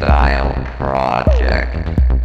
Freestyle Project.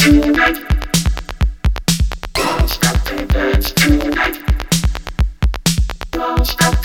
Don't stop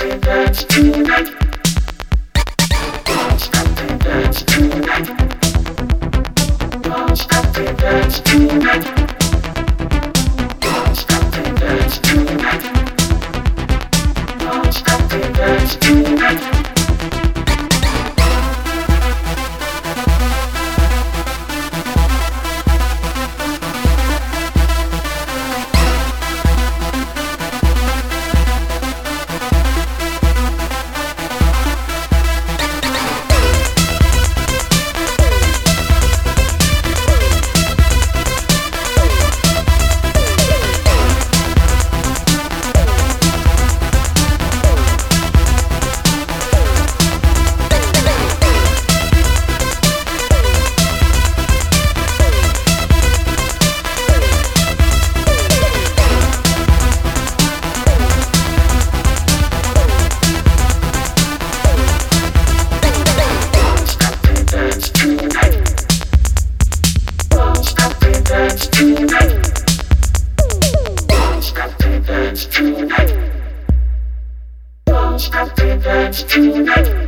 dance tonight.